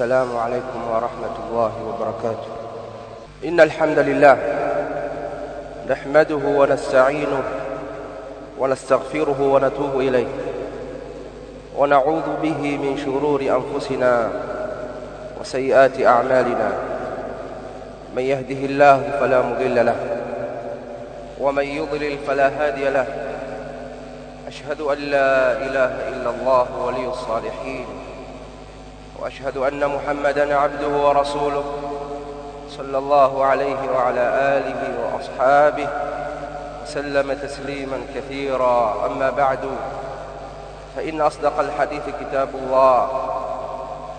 السلام عليكم ورحمة الله وبركاته. إن الحمد لله نحمده ونستعينه ونستغفره ونتوب إليه ونعوذ به من شرور أنفسنا وسيئات أعمالنا. من يهده الله فلا مضل له ومن يضلل فلا هادي له. أشهد أن لا إله إلا الله ولي الصالحين. وأشهد أن محمدا عبده ورسوله صلى الله عليه وعلى آله وأصحابه وسلم تسليما كثيرا. أما بعد فإن أصدق الحديث كتاب الله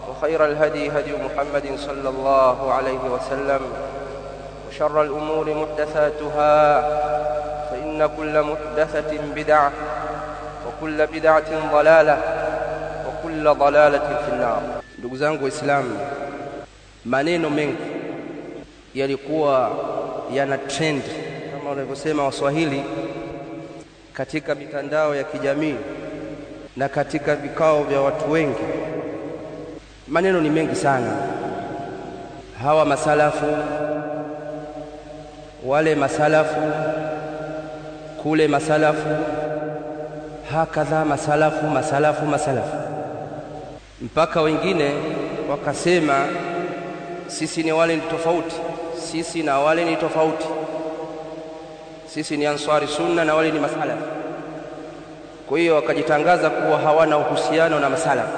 وخير الهدي هدي محمد صلى الله عليه وسلم وشر الأمور محدثاتها فإن كل محدثة بدعة وكل بدعة ضلالة وكل ضلالة في النار. Ndugu zangu waislamu maneno mengi yalikuwa yana trend kama wanavyosema waswahili katika mitandao ya kijamii na katika vikao vya watu wengi. Maneno ni mengi sana. Hawa masalafu wale masalafu kule masalafu hakadha masalafu masalafu masalafu mpaka wengine wakasema sisi ni wale ni tofauti. Sisi na wale ni tofauti. Sisi ni answari sunna na wale ni masalafu kwa hiyo wakajitangaza kuwa hawana uhusiano na masalafu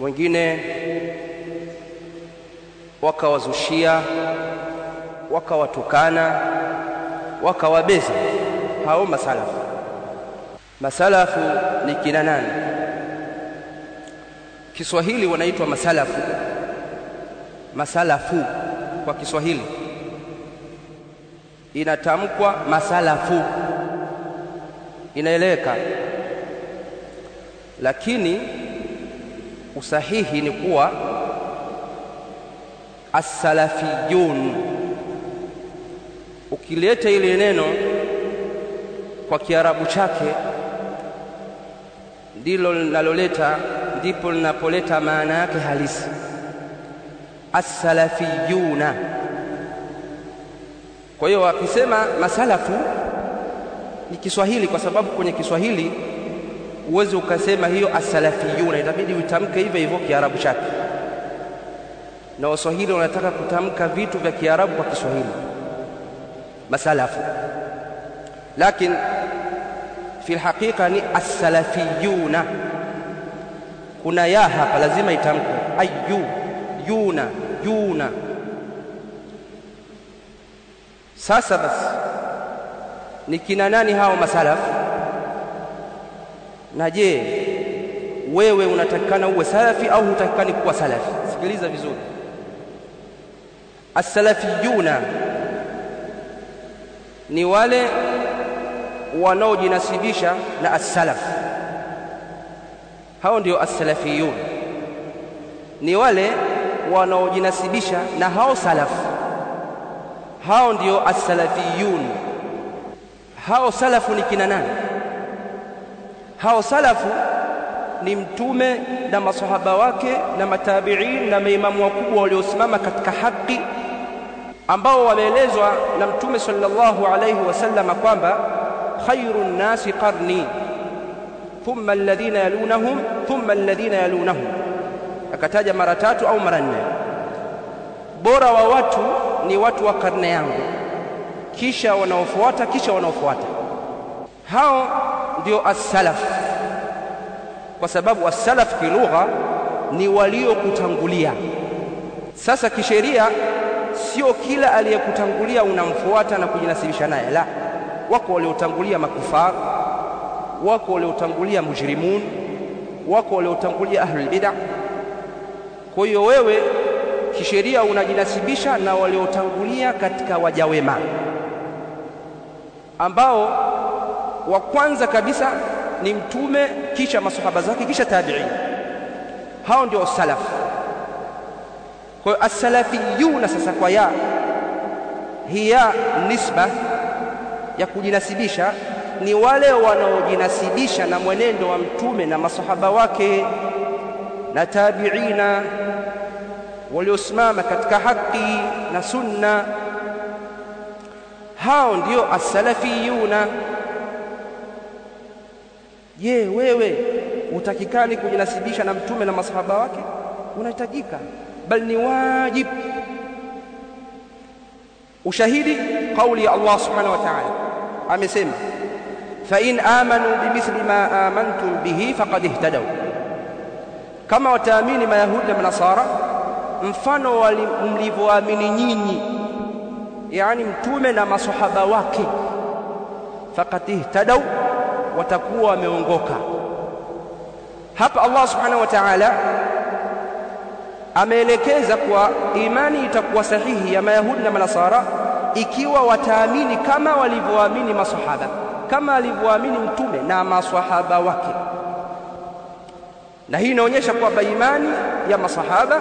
wengine wakawazushia wakawatukana wakawabeza hao masalafu masalafu ni kina nani Kiswahili wanaitwa masalafu. Masalafu kwa Kiswahili. Inatamkwa masalafu. Inaeleweka. Lakini usahihi ni kuwa as-salafiyun. Ukileta ile neno kwa Kiarabu chake ndilo linaloleta ndipo linapoleta maana yake halisi. As-salafiyuna. Kwa hiyo wakisema masalafu ni Kiswahili kwa sababu kwenye Kiswahili uwezi ukasema hiyo as-salafiyuna. Itabidi uitamke hivyo hivyo Kiarabu chake. Na Waswahili wanataka kutamka vitu vya Kiarabu kwa Kiswahili. Masalafu. Lakini fi alhaqiqa ni as-salafiyuna kuna ya hapa lazima itamkwe. Ayu yuna yuna. Sasa basi ni kina nani hao masalafu? Na je wewe unatakikana uwe salafi au hutakikani kuwa salafi? Sikiliza vizuri. As-salafiyuna ni wale wanaojinasibisha na as-salaf hao ndio as-salafiyun. Ni wale wanaojinasibisha na hao salaf. Hao ndio as-salafiyun. Hao salafu ni kina nani? Hao salafu ni mtume na masahaba wake na matabiin na maimamu wakubwa waliosimama katika haki ambao wameelezwa na mtume sallallahu alayhi wasallam kwamba khairun nasi qarni thumma alladhina yalunahum thumma alladhina yalunahum. Akataja mara tatu au mara nne. Bora wa watu ni watu wa karne yangu. Kisha wanaofuata kisha wanaofuata. Hao ndio as-salaf. Kwa sababu as-salaf kilugha ni waliokutangulia. Sasa kisheria sio kila aliyekutangulia unamfuata na kujinasibisha naye la. Wako waliotangulia makufar wako waliotangulia mujrimun wako waliotangulia ahlul bid'ah. Kwa hiyo wewe kisheria unajinasibisha na waliotangulia katika wajawema ambao wa kwanza kabisa ni mtume kisha masahaba zake kisha tabi'in hao ndio salaf. Kwa hiyo as-salafiyuna sasa kwa ya hiya nisba ya kujinasibisha ni wale wanaojinasibisha na mwenendo wa mtume na masahaba wake na tabiina waliosimama katika haki na sunna. Hao ndio as-salafiyuna. Je wewe utakikani kujinasibisha na mtume na masahaba wake? Unahitajika. Bali ni wajib. Ushahidi kauli ya Allah subhanahu wa ta'ala. Amesema fa in amanu bimithli ma amantum bihi faqad ihtadaw. Kama wataamini mayahudi na manasara mfano mlivyoamini nyinyi yani mtume na masahaba wake faqad ihtadaw watakuwa wameongoka. Hapa Allah subhanahu wa ta'ala ameelekeza kwa imani itakuwa sahihi ya mayahudi na manasara ikiwa wataamini kama walivyoamini masahaba kama alivyoamini mtume na maswahaba wake. Na hii inaonyesha kwamba imani ya masahaba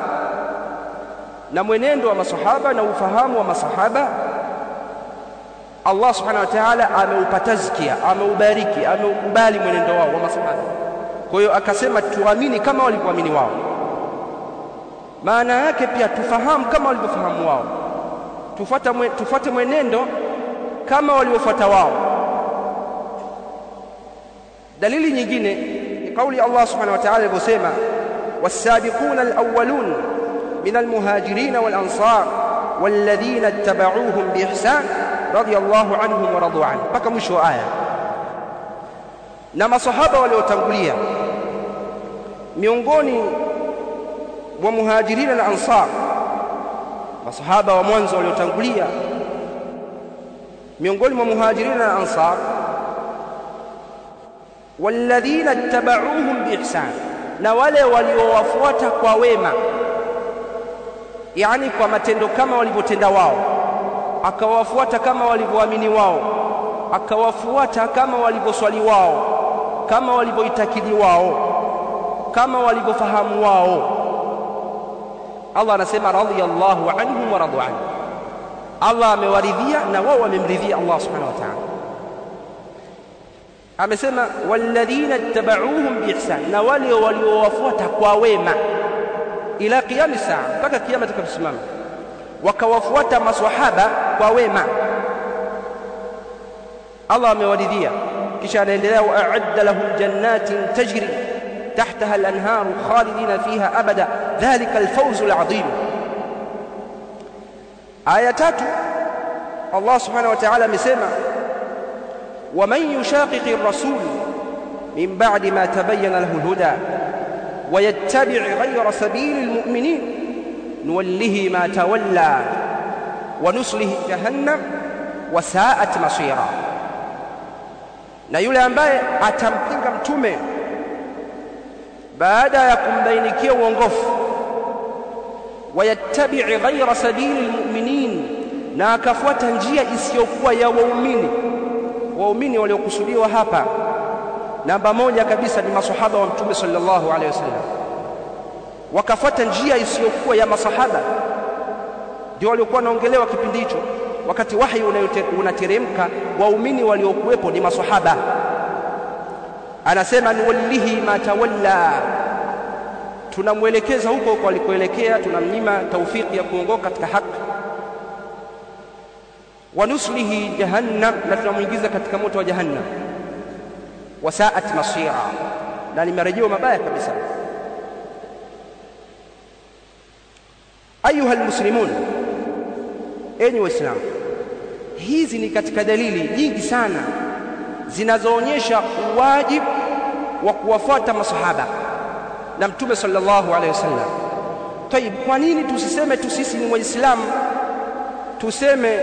na mwenendo wa masahaba na ufahamu wa masahaba Allah subhanahu wa ta'ala ameupa tazkia ameubariki ameukubali mwenendo wao wa masahaba kwa hiyo akasema tuamini kama walivyoamini wao. Maana yake pia tufahamu kama walivyofahamu wao. Tufuate mwenendo kama waliofuata wao dalili nyingine ni kauli Allah subhanahu wa ta'ala alivyosema was-sabiquna al-awwalun min al-muhajirin wal-ansar والذين اتبعوهم بإحسان رضي الله عنهم ورضوا عنه mpaka mwisho wa aya na masahaba waliotangulia miongoni mwa muhajirina na ansar masahaba wa mwanzo waliotangulia miongoni mwa muhajirina na ansar walladhina ittaba'uuhum biihsan na wale waliowafuata kwa wema yani kwa matendo kama walivyotenda wao akawafuata kama walivyoamini wao akawafuata kama walivyoswali wao kama walivyoitakidi wao kama walivyofahamu wao. Allah anasema radiyallahu anhum wa radu anhu. Allah amewaridhia na wao wamemridhia Allah subhanahu wa ta'ala amesema walladhina ittaba'uuhum biihsan na wale waliowafuata kwa wema ila qiyam saa mpaka kiyama kitakaposimama wakawafuata maswahaba kwa wema Allah amewaridhia kisha anaendelea wa a'adda lahum jannatin tajri tahtaha al-anharu khalidina fiha abada dhalika al-fawz al-'azim aya tatu Allah subhanahu wa ta'ala amesema ومن يشاقق الرسول من بعد ما تبين له الهدى ويتبع غير سبيل المؤمنين نوله ما تولى ونصله جهنم وساءت مصيرا. نيولي اتم أتمتنك أمتومي بعد يقوم بينك ونغف ويتبع غير سبيل المؤمنين ناكفوة جيئ إسيوكوا يا مؤمنين waumini waliokusudiwa hapa. Namba moja kabisa ni masahaba wa mtume sallallahu alaihi wasallam. Wakafuata njia isiyokuwa ya masahaba. Ndio waliokuwa wanaongelewa kipindi hicho. Wakati wahi unateremka waumini waliokuwepo ni masahaba. Anasema nuwallihi ma tawalla. Tunamwelekeza huko huko alikoelekea tunamnyima taufiki ya kuongoka katika haki wa nuslihi jahannam na tunamwingiza katika moto wa jahannam. Wasaat masira. Na ni marejeo mabaya kabisa. Ayuha almuslimun. Enyi waislamu hizi ni katika dalili nyingi sana zinazoonyesha uwajibu wa kuwafuata masahaba na mtume sallallahu alaihi wasallam. Tayib kwa nini tusiseme tu sisi ni waislamu? Tuseme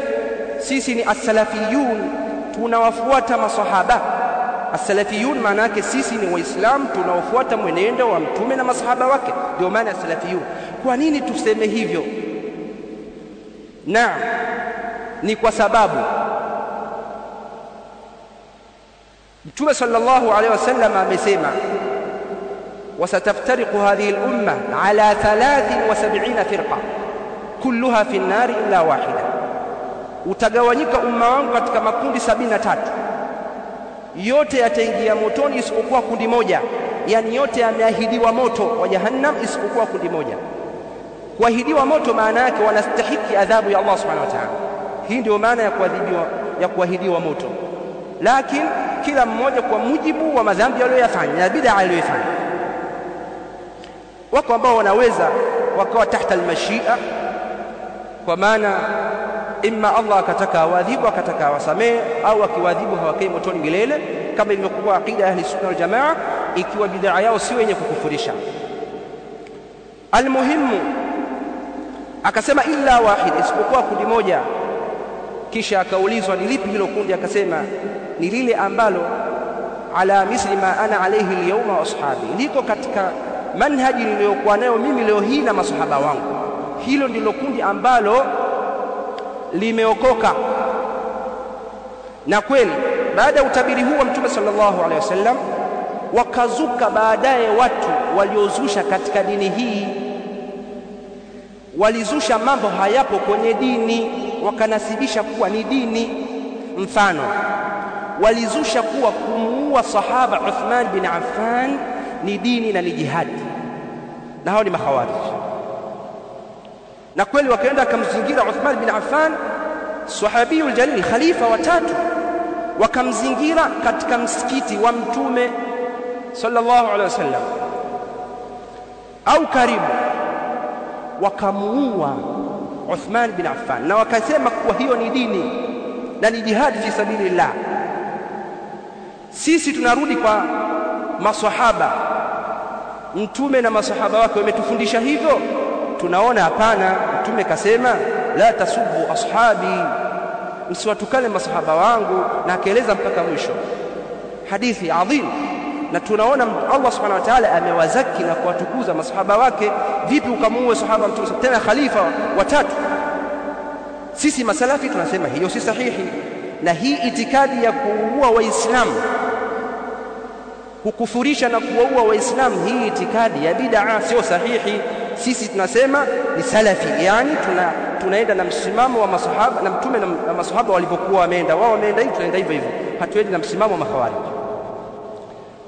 sisi ni as-salafiyun tunawafuata masahaba as-salafiyun maana yake sisi ni waislamu tunaofuata mwenendo wa mtume na masahaba wake ndio maana as-salafiyun kwa nini tuseme hivyo naam ni kwa sababu mtume sallallahu alaihi wasallam amesema وستفترق هذه الأمة على ثلاث وسبعين فرقة كلها في النار إلا واحدة utagawanyika umma wangu katika makundi sabini na tatu. Yote yataingia motoni isipokuwa kundi moja. Yani yote yameahidiwa moto wa jahannam isipokuwa kundi moja. Kuahidiwa moto maana yake wanastahiki adhabu ya Allah subhanahu wa ta'ala. Hii ndio maana ya kuadhibiwa ya kuahidiwa moto. Lakini kila mmoja kwa mujibu wa madhambi aliyoyafanya na bid'a aliyoyafanya wako ambao wanaweza wakawa tahta almashia kwa maana imma Allah akataka awadhibu akataka awasamehe au akiwadhibu hawakai motoni milele kama ilivyokuwa aqida ahli sunna wal jamaa ikiwa bidaa yao si wenye kukufurisha. Almuhimu akasema illa wahid isipokuwa kundi moja. Kisha akaulizwa ni lipi hilo kundi akasema ni lile ambalo ala misli ma ana alayhi alyawma wa ashabi liko katika manhaji niliyokuwa nayo mimi leo hii na masahaba wangu. Hilo ndilo kundi ambalo limeokoka. Na kweli baada ya utabiri huu wa mtume sallallahu alaihi wasallam wakazuka baadaye watu waliozusha katika dini hii. Walizusha mambo hayapo kwenye dini wakanasibisha kuwa ni dini. Mfano walizusha kuwa kumuua sahaba Uthman bin Affan ni dini na ni jihadi. Na hao ni makhawarij na kweli wakaenda akamzingira Uthman bin Affan sahabiyul jalil khalifa watatu wakamzingira katika msikiti wa mtume sallallahu alaihi wasallam. Au karibu. Wakamuua Uthman bin Affan. Na wakasema kuwa hiyo ni dini na ni jihadi fi sabilillah. Sisi tunarudi kwa masahaba mtume na masahaba wake wametufundisha hivyo tunaona hapana mtume kasema la tasubu ashabi. Msiwatukane masahaba wangu na akaeleza mpaka mwisho. Hadithi adhim. Na tunaona Allah subhanahu wa ta'ala amewazaki na kuwatukuza masahaba wake. Vipi ukamuue sahaba mtume tena khalifa watatu sisi masalafi tunasema hiyo si sahihi. Na hii itikadi ya kuua waislamu kukufurisha na kuwaua waislamu hii itikadi ya bid'a sio sahihi sisi tunasema ni salafi. Yani tuna tunaenda na msimamo wa masahaba na mtume na, masahaba walivyokuwa wameenda. Wao wameenda hivi tunaenda hivyo hivyo. Hatuendi na msimamo wa makhawarij.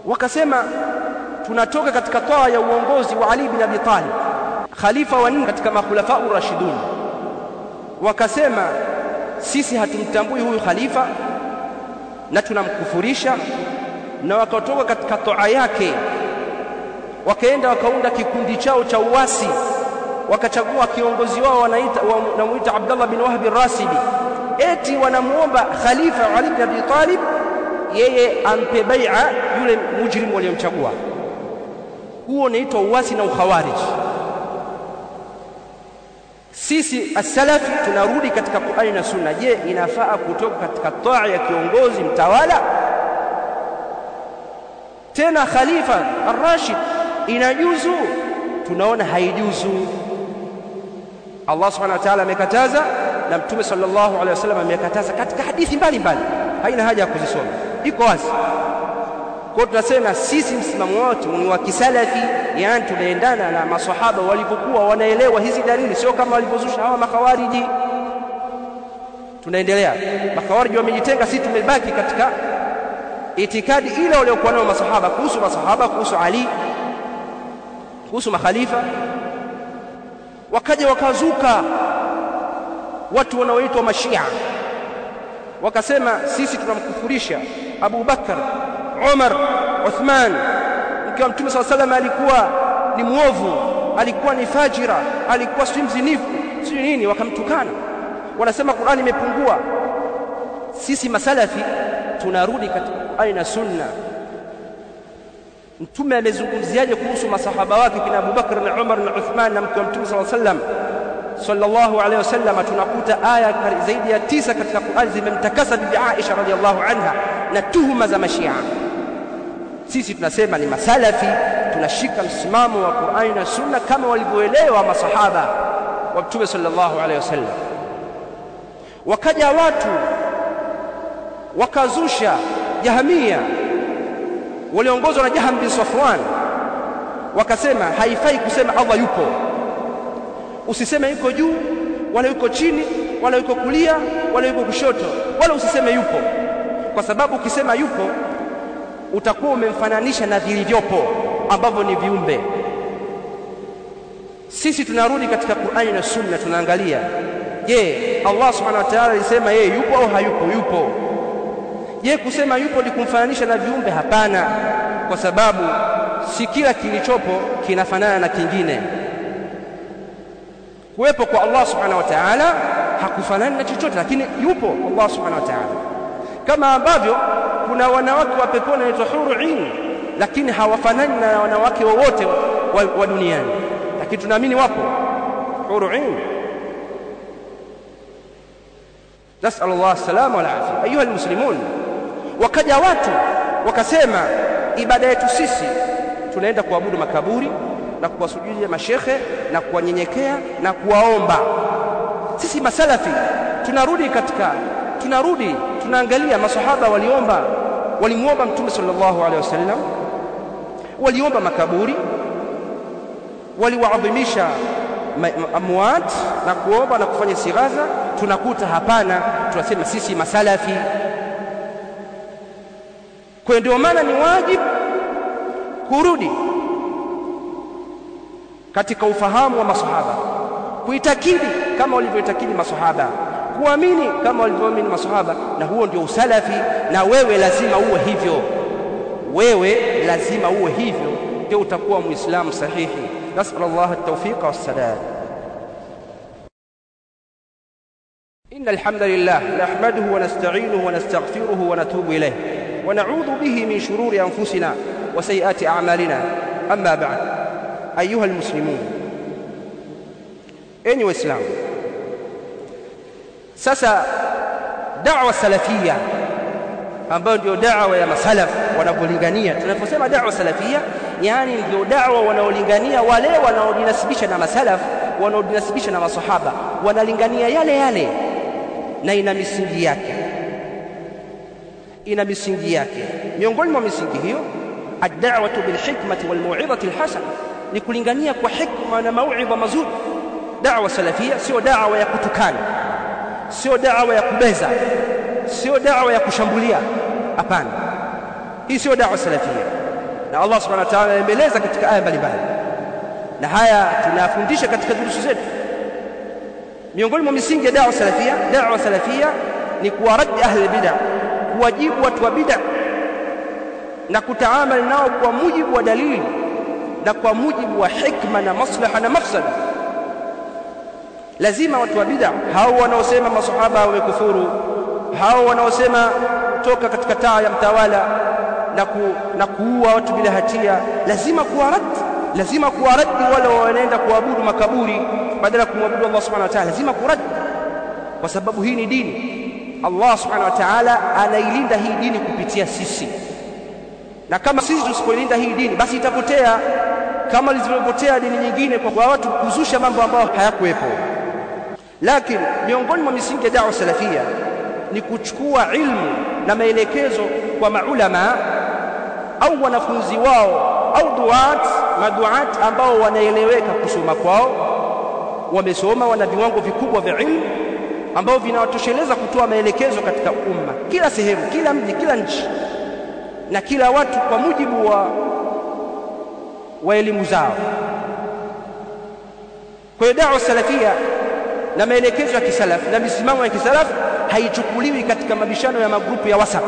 Wakasema tunatoka katika toa ya uongozi wa Ali bin Abi Talib khalifa wa nne katika makhulafa rashidun. Wakasema sisi hatumtambui huyu khalifa na tunamkufurisha na wakatoka katika toa yake wakaenda wakaunda kikundi chao cha uasi wakachagua kiongozi wao wanaita wanamuita Abdullah bin Wahb ar-Rasibi eti wanamuomba khalifa Ali bin Abi Talib yeye ampe bai'a yule mujrimu waliomchagua huo unaitwa uasi na ukhawarij. Sisi as-salafi tunarudi katika Qur'ani na Sunna. Je inafaa kutoka katika taa ya kiongozi mtawala? Tena khalifa ar-rashid inajuzu tunaona haijuzu. Allah subhanahu wa ta'ala amekataza na mtume sallallahu alaihi wasallam amekataza katika hadithi mbalimbali. Haina haja ya kuzisoma. Iko wazi. Kwa tunasema sisi msimamo wetu ni wa kisalafi yani tunaendana na maswahaba walivyokuwa wanaelewa hizi dalili sio kama walivyozusha hawa makhawariji tunaendelea. Makhawariji wamejitenga sisi tumebaki katika itikadi ile waliokuwa nayo masahaba kuhusu masahaba kuhusu Ali kuhusu makhalifa. Wakaja wakazuka watu wanaoitwa mashia. Wakasema sisi tunamkufurisha Abu Bakar Umar Uthman. Ikiwa mtume swalla salam alikuwa ni mwovu alikuwa ni fajira alikuwa si mzinifu si nini wakamtukana. Wanasema Qur'ani imepungua. Sisi masalafi tunarudi katika aina sunna mtume amezungumziaje kuhusu masahaba wake kina Abu Bakr na Umar na Uthman na mke wa mtume sallallahu alaihi wasallam? Sallallahu alaihi wasallam tunakuta aya zaidi ya tisa katika Qur'an zimemtakasa bibi Aisha radhiallahu anha na tuhuma za mashia. Sisi tunasema ni masalafi tunashika msimamo wa Qur'ani na Sunna kama walivyoelewa masahaba wa mtume sallallahu alaihi wasallam. Wakaja watu wakazusha jahamia waliongozwa na Jaham bin Safwan wakasema haifai kusema Allah yupo. Usiseme yuko juu wala yuko chini wala yuko kulia wala yuko kushoto wala usiseme yupo. Kwa sababu ukisema yupo utakuwa umemfananisha na vilivyopo ambavyo ni viumbe. Sisi tunarudi katika Qur'ani na Sunna tunaangalia je Allah subhanahu wa ta'ala alisema yeye yupo au hayupo? Yupo je kusema yupo ni kumfananisha na viumbe? Hapana kwa sababu si kila kilichopo kinafanana na kingine. Kuwepo kwa Allah subhanahu wa ta'ala hakufanani na chochote lakini yupo Allah subhanahu wa ta'ala. Kama ambavyo kuna wanawake wa peponi wanaitwa huru ain lakini hawafanani na wanawake wowote wa, wa, wa duniani. Lakini tunaamini wapo. Huru ain nasal Allah salama wal afia ayuha almuslimun wakaja watu wakasema ibada yetu sisi tunaenda kuabudu makaburi na kuwasujudia mashehe na kuwanyenyekea na kuwaomba. Sisi masalafi tunarudi katika tunarudi tunaangalia masahaba waliomba. Walimuomba mtume sallallahu alaihi wasallam waliomba makaburi waliwaadhimisha amwat na kuomba na kufanya sighaza. Tunakuta hapana tunasema sisi masalafi kwa ndio maana ni wajibu kurudi katika ufahamu wa masahaba kuitakidi kama walivyoitakidi masahaba kuamini kama walivyoamini masahaba na huo ndio usalafi na wewe lazima uwe hivyo wewe lazima uwe hivyo ndio utakuwa muislamu sahihi nasal Allah at-tawfiq was-sadad إن الحمد لله نحمده ونستعينه ونستغفره ونتوب إليه ونعوذ به من شرور أنفسنا وسيئات أعمالنا أما بعد أيها المسلمون أين وإسلام sasa da'wa salafia ambayo ndio da'wa ya masalaf wanapolingania tunaposema da'wa salafia yani ndio da'wa wanaolingania wale wanaojinasibisha na masalaf wanaojinasibisha na masahaba wanalingania yale yale na ina misingi yake ina misingi yake. Miongoni mwa misingi hiyo ad-da'watu bil hikmati wal mau'izati al hasana ni kulingania kwa hikma na mau'idha mazuri. Da'wa salafia sio da'wa ya kutukana. Sio da'wa ya kubeza. Sio da'wa ya kushambulia. Hapana. Hii sio da'wa salafia. Na Allah subhanahu wa ta'ala anaeleza katika aya mbalimbali. Na haya tunafundisha katika durusu zetu. Miongoni mwa misingi ya da'wa salafia da'wa salafia ni kuwaradi ahli bid'a kuwajibu watu wa bid'a na kutaamali nao kwa mujibu wa dalili na kwa mujibu wa hikma na maslaha na mafsada. Lazima watu wa bid'a hao wanaosema masahaba wamekufuru hao wanaosema toka katika taa ya mtawala na, ku, na kuua watu bila hatia lazima kuwaradi, lazima kuwaradi wale wanaenda kuabudu makaburi badala ya kumwabudu Allah subhanahu wa ta'ala lazima kuradi, kwa sababu hii ni dini Allah subhanahu wa ta'ala anailinda hii dini kupitia sisi. Na kama sisi tusipoilinda hii dini basi itapotea. Kama lizivyopotea dini nyingine kwa watu kuzusha mambo ambayo hayakuwepo. Lakini miongoni mwa misingi ya da'wa salafia ni kuchukua ilmu na maelekezo kwa maulama au wanafunzi wao au duat maduat ambao wanaeleweka kusoma kwao. Wamesoma wana viwango vikubwa vya ilmu ambao vinawatosheleza kutoa maelekezo katika umma. Kila sehemu kila mji kila nchi. Na kila watu kwa mujibu wa wa elimu zao. Kwa hiyo da'wa salafia na maelekezo ya kisalaf na misimamo ya kisalafu haichukuliwi katika mabishano ya magrupu ya WhatsApp.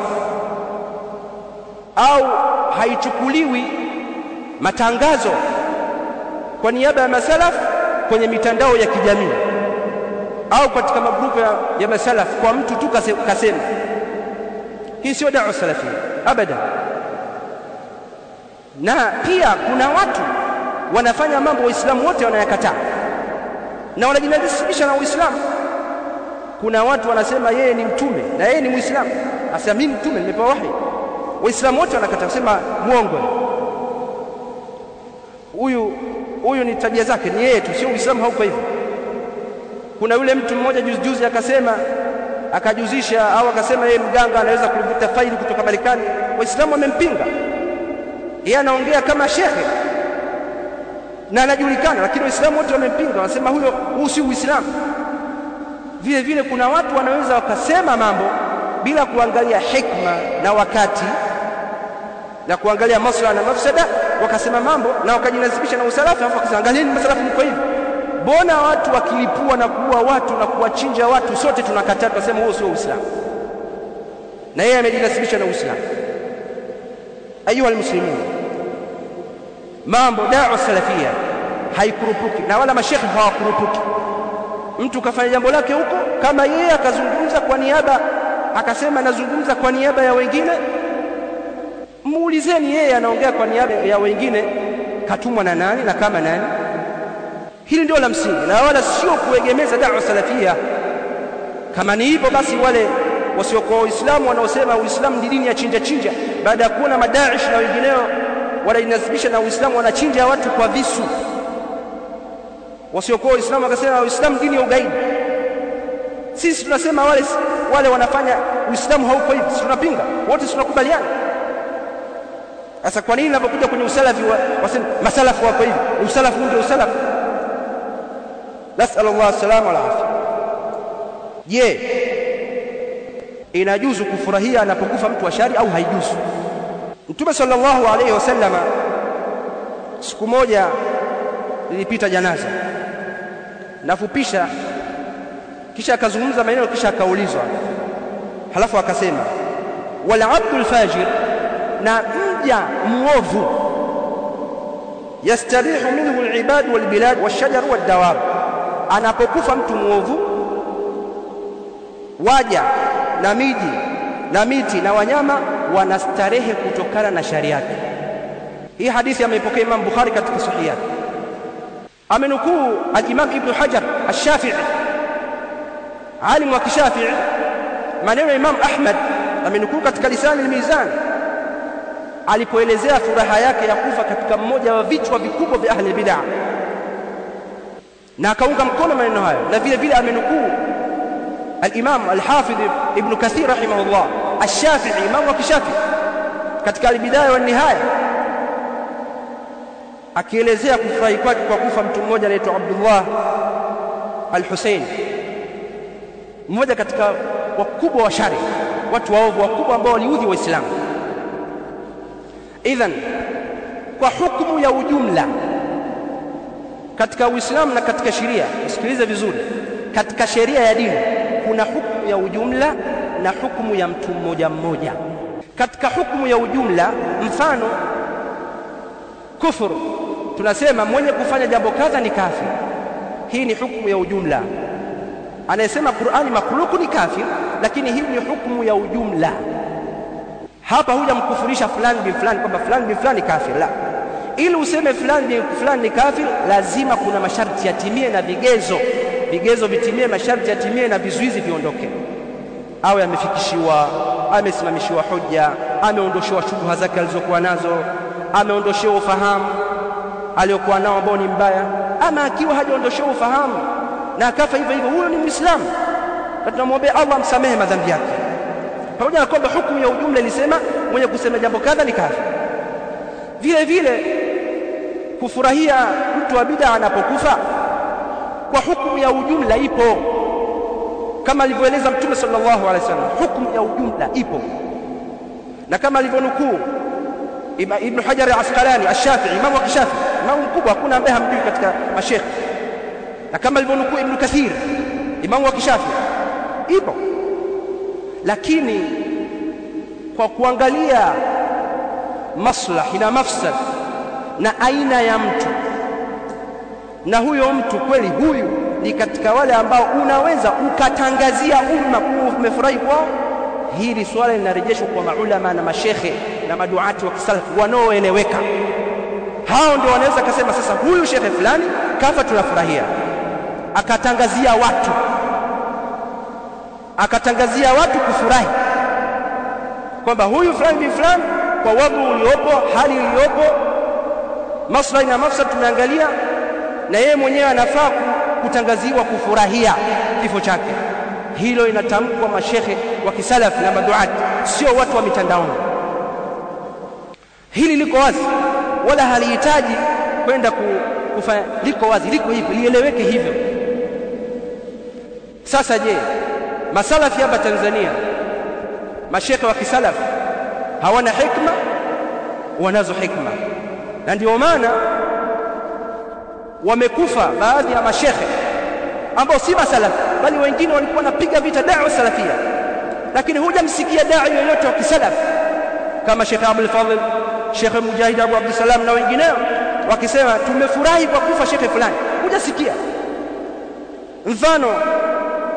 Au haichukuliwi matangazo kwa niaba ya masalafu kwenye mitandao ya kijamii au katika magrupu ya, ya masalaf kwa mtu tu kasema hii sio da'wa salafia abada na pia kuna watu wanafanya mambo waislamu wote wanayakataa na wanajinajisisha na Uislamu. Kuna watu wanasema yeye ni mtume na yeye ni Muislamu, asema mimi mtume, nimepewa wahi. Waislamu wote wanakataa kusema muongo, huyu huyu ni tabia zake, ni yeye tu, sio Uislamu hauko hivyo. Kuna yule mtu mmoja juzi juzi akasema akajuzisha au akasema yeye mganga anaweza kuvuta faili kutoka Marekani, Waislamu wamempinga. Yeye anaongea kama shekhe na anajulikana, lakini Waislamu wote wamempinga, wanasema huyo huu si Uislamu. Vile vile kuna watu wanaweza wakasema mambo bila kuangalia hikma na wakati na kuangalia maslaha na mafsada, wakasema mambo na wakajinasibisha na usalafu, alafu wakasema angalieni masalafu mko hivi. Mbona watu wakilipua na kuua watu na kuwachinja watu sote tunakataa tunasema huo sio uislamu? Na yeye amejinasibisha na uislamu. Ayuha almuslimun mambo da'wa salafia haikurupuki na wala mashekhe hawakurupuki. Mtu kafanya jambo lake huko kama yeye akazungumza kwa niaba akasema nazungumza kwa niaba ya wengine muulizeni yeye anaongea kwa niaba ya wengine katumwa na nani na kama nani hili ndio la msingi na wala sio kuegemeza da'wa salafia. Kama ni hivyo basi wale wasiokuwa waislamu wanaosema uislamu ni dini ya chinja chinja baada ya kuona madaish na wengineo wanajinasibisha na uislamu wanachinja watu kwa visu. Wasiokuwa waislamu wakasema uislamu dini ya ugaidi. Sisi tunasema wale wale wanafanya uislamu hauko hivi tunapinga? Wote tunakubaliana? Sasa kwa nini inapokuja kwenye usalafi wasema masalafu wako hivi? Usalafu ndio usalafu nasal Allah salama wal afya je inajuzu kufurahia anapokufa mtu wa shari au haijuzu? Mtume sallallahu alayhi wasallama siku moja lilipita janaza. Nafupisha kisha akazungumza maneno kisha akaulizwa. Halafu akasema wal abdul fajir na mja muovu yastarihu minhu alibad walbilad washajar waddawab anapokufa mtu mwovu, waja na miji na miti na wanyama wanastarehe kutokana na shari yake. Hii hadithi ameipokea Imam Bukhari katika sahihi yake. Amenukuu al-Imam Ibn Hajar al-Shafi'i alim wa kishafi'i maneno ya Imam Ahmad amenukuu katika lisani al-Mizan alipoelezea furaha yake ya kufa katika mmoja wa vichwa vikubwa vya ahli bid'ah na akaunga mkono maneno hayo. Na vile vile amenukuu al-Imam al-Hafidh Ibn Kathir rahimahullah al-Shafi'i imam wa kishafi katika al-Bidaya wa Nihaya akielezea kufurahi kwake kwa kufa mtu mmoja anaitwa Abdullah al-Hussein mmoja katika wakubwa wa shari watu waovu wakubwa ambao waliudhi waislamu idhan kwa hukumu ya ujumla katika uislamu na katika sheria. Usikilize vizuri. Katika sheria ya dini kuna hukumu ya ujumla na hukumu ya mtu mmoja mmoja. Katika hukumu ya ujumla mfano kufuru. Tunasema mwenye kufanya jambo kadha ni kafir. Hii ni hukumu ya ujumla. Anayesema Qur'ani makhluku ni kafir lakini hii ni hukumu ya ujumla. Hapa hujamkufurisha fulani bin fulani kwamba fulani bin fulani kafir. La ili useme fulani ni fulani ni kafir lazima kuna masharti yatimie na vigezo. Vigezo vitimie masharti yatimie na vizuizi viondoke. Awe amefikishiwa amesimamishiwa hoja ameondoshewa shubha zake alizokuwa nazo ameondoshewa ufahamu aliyokuwa nao ambao ni mbaya ama akiwa hajaondoshewa ufahamu na akafa hivyo hivyo huyo ni muislamu. Na tunamwombea Allah amsamehe madhambi yake. Pamoja na kwamba hukumu ya ujumla ilisema mwenye kusema jambo kadha ni kafir vile vile kufurahia mtu wa bid'a anapokufa? Kwa hukumu ya ujumla ipo. Kama alivyoeleza mtume sallallahu alaihi wasallam hukumu ya ujumla ipo. Na kama alivyonukuu ibn hajar al-asqalani al-Shafi'i, imam wa kishafi imam mkubwa hakuna ambaye hamjui katika mashekhe na kama alivyonukuu ibn kathir imam wa kishafi ipo. Lakini kwa kuangalia maslahi na mafsad na aina ya mtu. Na huyo mtu kweli huyu ni katika wale ambao unaweza ukatangazia umma kuwa umefurahi kwao? Hili swala linarejeshwa kwa maulama na mashekhe na maduati wa kisalafu wanaoeleweka. Hao ndio wanaweza kasema sasa huyu shekhe fulani kafa tunafurahia. Akatangazia watu. Akatangazia watu kufurahi. Kwamba huyu fulani bin fulani kwa wadhu uliopo hali iliyopo maslahi na mafsad tumeangalia na yeye mwenyewe anafaa kutangaziwa kufurahia kifo chake. Hilo inatamkwa mashekhe wa kisalafu na maduati sio watu wa mitandaoni. Hili liko wazi wala halihitaji kwenda kufanya liko wazi liko hivyo lieleweke hivyo. Sasa je masalafi hapa Tanzania mashekhe wa kisalafu hawana hikma? Wanazo hikma na ndio maana wamekufa baadhi ya mashekhe ambao si masalafi bali wengine walikuwa wanapiga vita da'wa salafia. Lakini hujamsikia dai yoyote wa kisalaf kama Sheikh Abdul Fadhil Sheikh Mujahid Abu Abdul Salam na wengineo wakisema tumefurahi kwa kufa shekhe fulani. Hujasikia. Mfano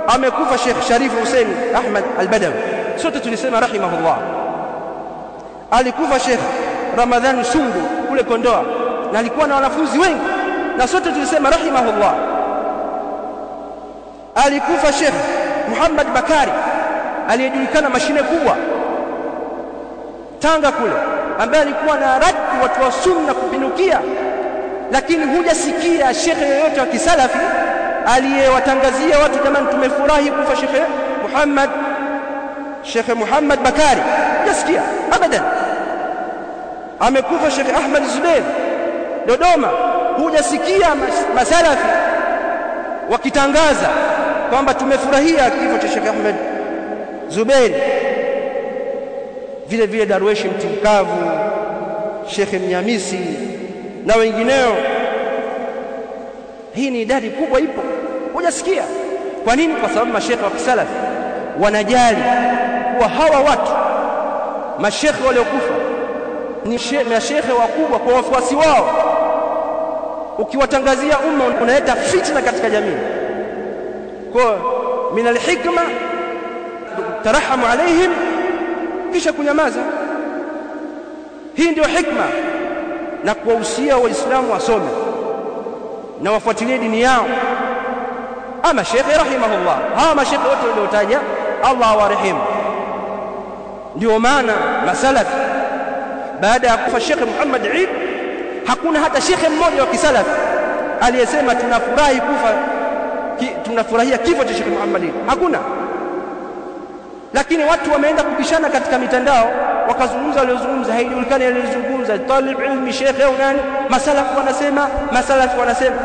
amekufa Sheikh Sharif Hussein Ahmad Al-Badawi. Sote tulisema rahimahullah. Alikufa Sheikh Ramadhan Sungu kule Kondoa na alikuwa na wanafunzi wengi na sote tulisema rahimahullah. Alikufa Sheikh Muhammad Bakari aliyejulikana mashine kubwa Tanga kule ambaye alikuwa na radi watu wa sunna kupindukia lakini hujasikia shekhe yoyote wa kisalafi aliyewatangazia watu jamani tumefurahi kufa shekhe Muhammad shekhe Muhammad Bakari. Hujasikia abadan amekufa Sheikh Ahmad Zubair Dodoma. Hujasikia masalafi wakitangaza kwamba tumefurahia kifo cha Sheikh Ahmad Zubair vile vile Darweshi Mtimkavu Sheikh Mnyamisi na wengineo. Hii ni idadi kubwa ipo. Hujasikia? Kwa nini? Kwa sababu mashekhe wa kisalafi wanajali kuwa hawa watu mashekhe waliokufa ni mashekhe wakubwa kwa wafuasi wao. Ukiwatangazia umma unaleta fitna katika jamii. Kwa min alhikma tarahamu alaihim kisha kunyamaza. Hii ndio hikma na kuwahusia waislamu wasome na wafuatilie dini yao. Ama shekhe rahimahullah hawa mashekhe wote waliotaja Allah awarehemu. Ndio maana masalafi baada ya kufa Sheikh Muhammad Eid hakuna hata shekhe mmoja wa kisalafi aliyesema tunafurahi kufa ki, tunafurahia kifo cha Sheikh Muhammad Eid. Hakuna. Lakini watu wameenda kubishana katika mitandao wakazungumza waliozungumza haijulikani aliyozungumza talib ilmi shekhe au nani? Masalafu wanasema masalafu wanasema.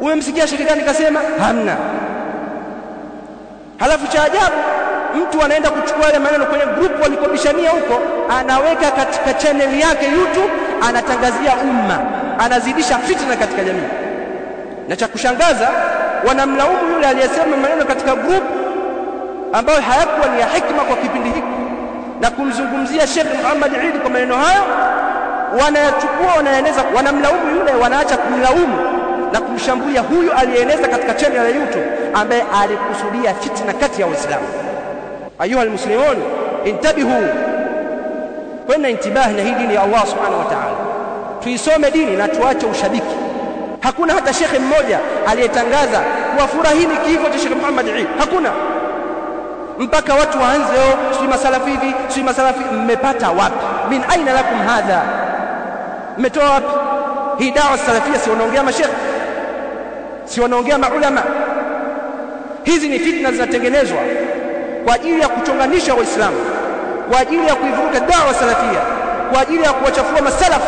Umemsikia shekhe gani kasema? Hamna. Halafu cha ajabu mtu anaenda kuchukua yale maneno kwenye grupu walikobishania huko anaweka katika chaneli yake YouTube anatangazia umma anazidisha fitna katika jamii. Na cha kushangaza wanamlaumu yule aliyesema maneno katika grupu ambayo hayakuwa ni ya hikma kwa kipindi hiki. Na kumzungumzia Sheikh Muhammad Eid kwa maneno hayo wanayachukua wanaeneza wanamlaumu yule wanaacha kumlaumu na kumshambulia huyu aliyeeneza katika channel ya YouTube ambaye alikusudia fitna kati ya Waislamu ayuha almuslimun intabihu. Kwenda intibahi na hii dini ya Allah subhanahu wa ta'ala. Tuisome dini na tuache ushabiki. Hakuna hata shekhe mmoja aliyetangaza wafurahini kifo cha shekhe Muhammad Eid. Hakuna. Mpaka watu waanze oh si masalafi hivi si masalafi mmepata wapi? Min aina lakum hadha? Mmetoa wapi? Hii dawa salafia si wanaongea mashekhe? Si wanaongea maulama? Hizi ni fitna zinatengenezwa kwa ajili ya kuchonganisha waislamu kwa ajili ya kuivuruga dawa salafia kwa ajili ya kuwachafua masalafu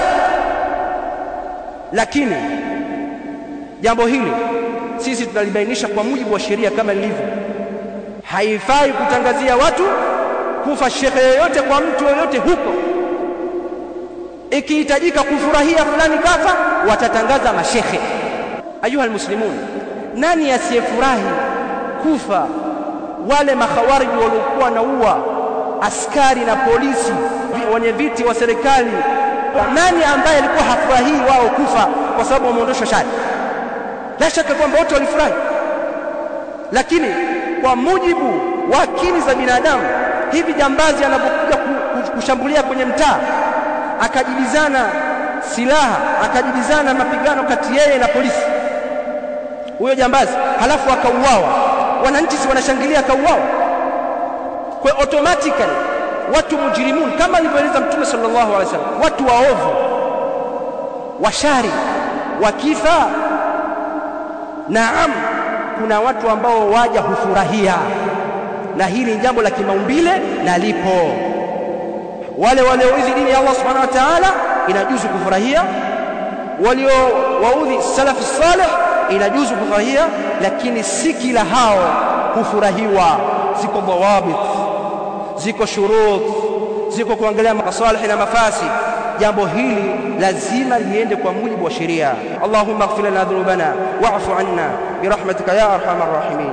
lakini jambo hili sisi tunalibainisha kwa mujibu wa sheria kama lilivyo. Haifai kutangazia watu kufa shekhe yoyote kwa mtu yoyote huko. Ikihitajika kufurahia fulani kafa watatangaza mashekhe ayuha almuslimun nani asiyefurahi kufa wale makhawariji waliokuwa naua askari na polisi wenye viti wa serikali. Nani ambaye alikuwa hafurahii wao kufa kwa sababu wameondoshwa shari la shaka kwamba wote walifurahi. Lakini kwa mujibu wa akili za binadamu hivi jambazi anapokuja kushambulia kwenye mtaa akajibizana silaha akajibizana mapigano kati yeye na polisi huyo jambazi halafu akauawa wananchi si wanashangilia akauawa kwa automatically watu mujrimun kama alivyoeleza mtume sallallahu alaihi wasallam watu waovu washari wakifa naam kuna watu ambao waja hufurahia. Na hili ni jambo la kimaumbile na lipo. Wale walioudhi dini ya Allah subhanahu wa ta'ala inajuzu kufurahia. Walio waudhi salafu salih inajuzu kufurahia lakini si kila hao hufurahiwa ziko dhawabit ziko shurut ziko kuangalia maslahi na mafasi jambo hili lazima liende kwa mujibu wa sheria. Allahumma ighfir lana dhunubana wa'fu anna birahmatika ya arhamar rahimin.